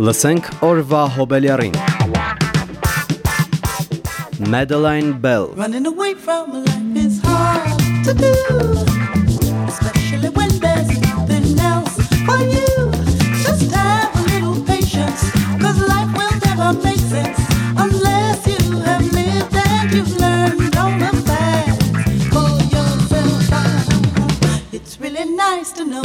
Լսենք օրվա հոբելյարին։ Madeline Bell. Running away from life is hard to do Especially when there's nothing else for you. Just have a little patience Cause life will never make sense Unless you have lived and you've learned all the facts For yourself. It's really nice to know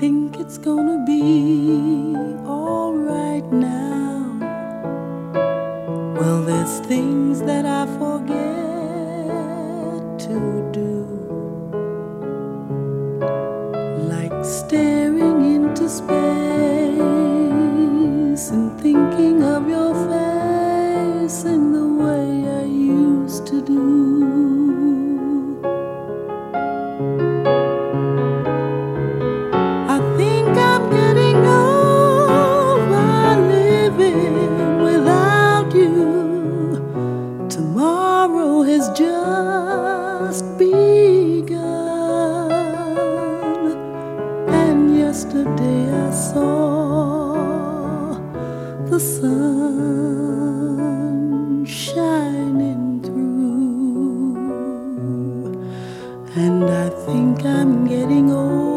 think it's gonna be alright now. think I'm getting old.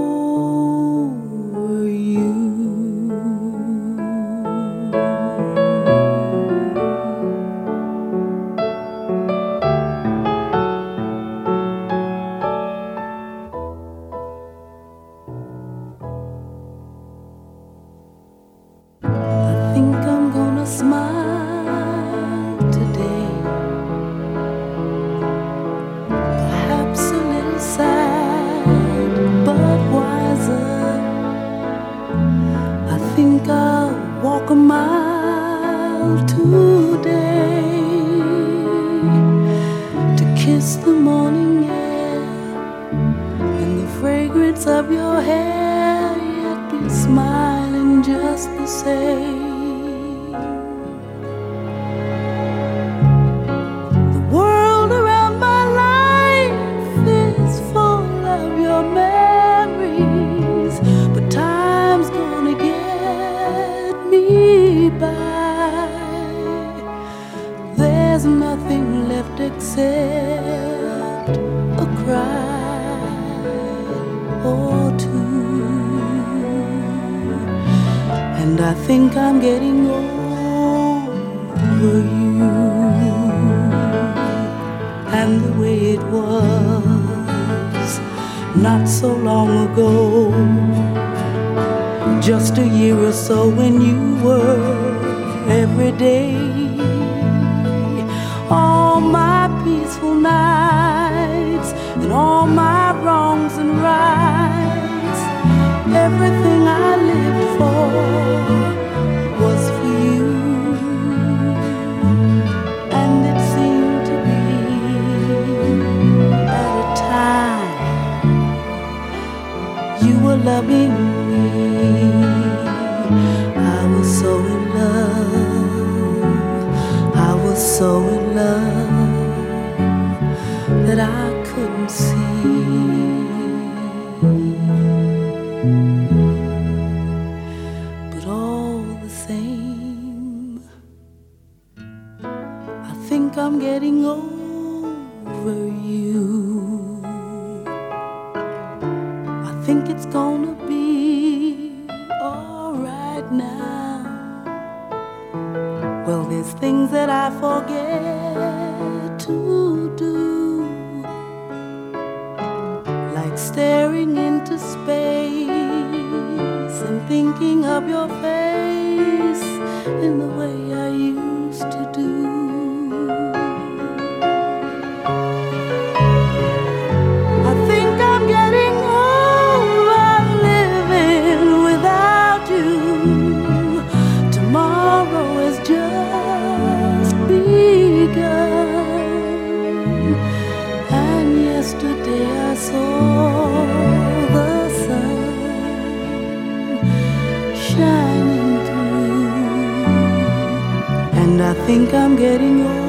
smiling just the same. long ago. Just a year or so when you were every day. All my peaceful nights and all my wrongs and rights. Everything loving me. I was so in love. I was so in love. now. Well, there's things that I forget to do, like staring into space and thinking of your face in the way. think I'm getting old.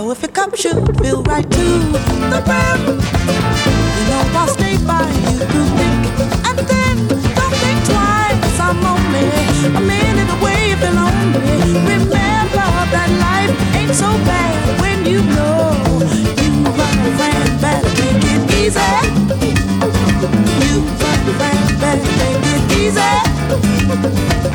So if it cup should feel right to the brim, you know I'll stay by you through thick and thin. Don't think twice, I'm only a minute away if you're lonely. Remember that life ain't so bad when you know you got a friend. better, make it easy. You got a friend. better, make it easy.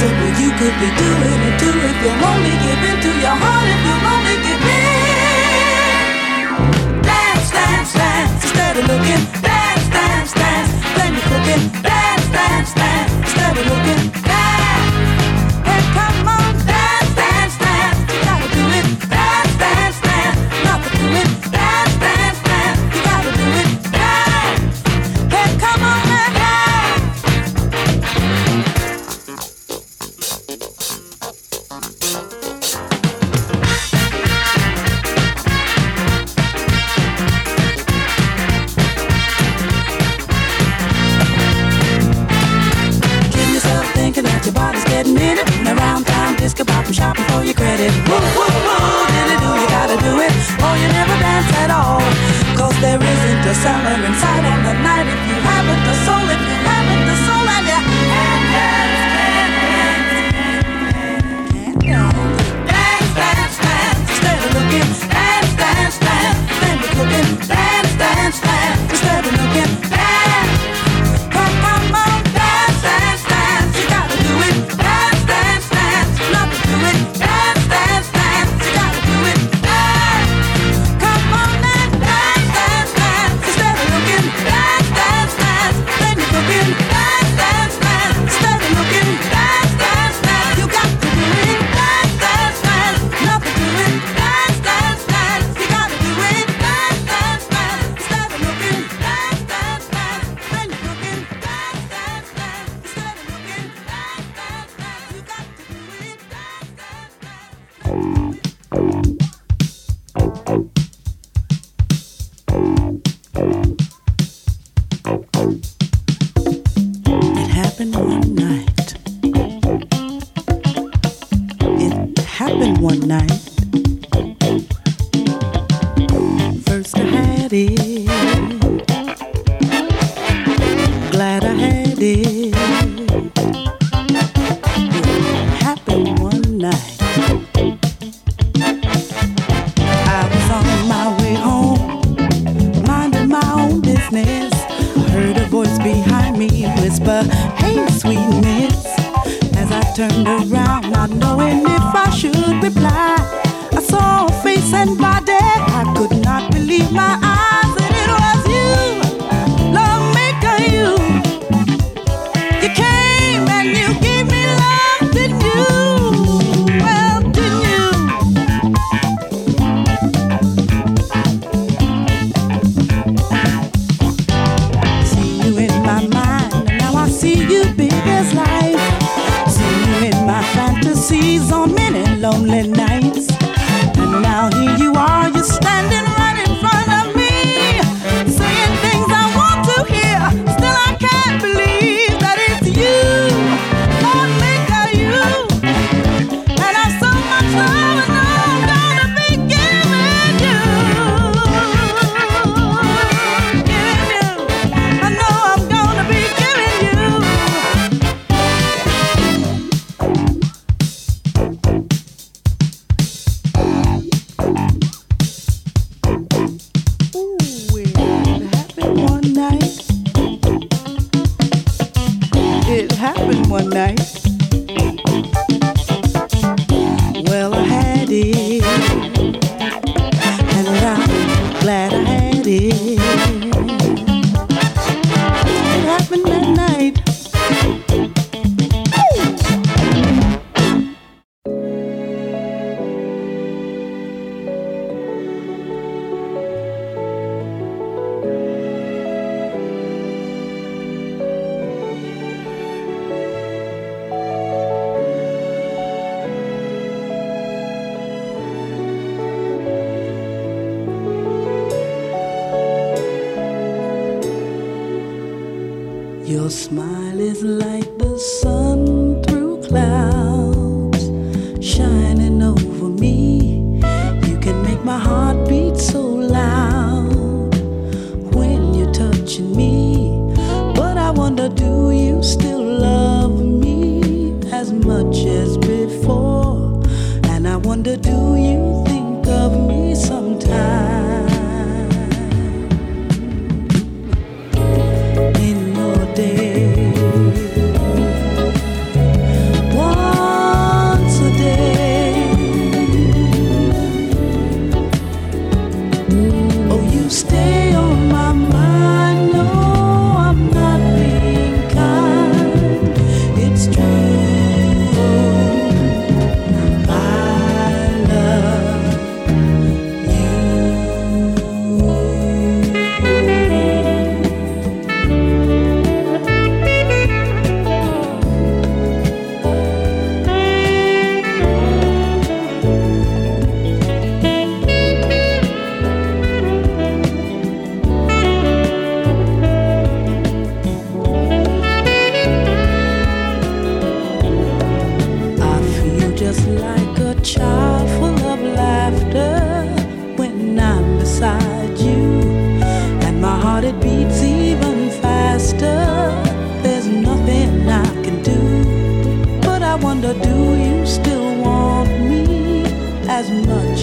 possible you could be doing it too if you're lonely. Give in to your heart if you're lonely. Give in. Dance, dance, dance instead of looking. Dance, dance, dance. Then you're cooking. Dance, dance, dance instead of looking. the summer inside and the night. around, not knowing. smile is like the sun.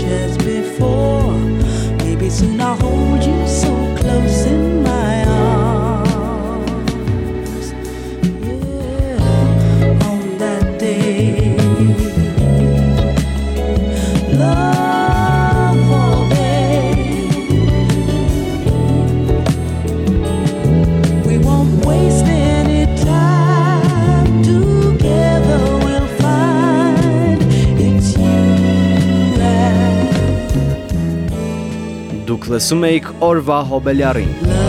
as before. լսում էիք Օրվա Հոբելյարին։ Լավ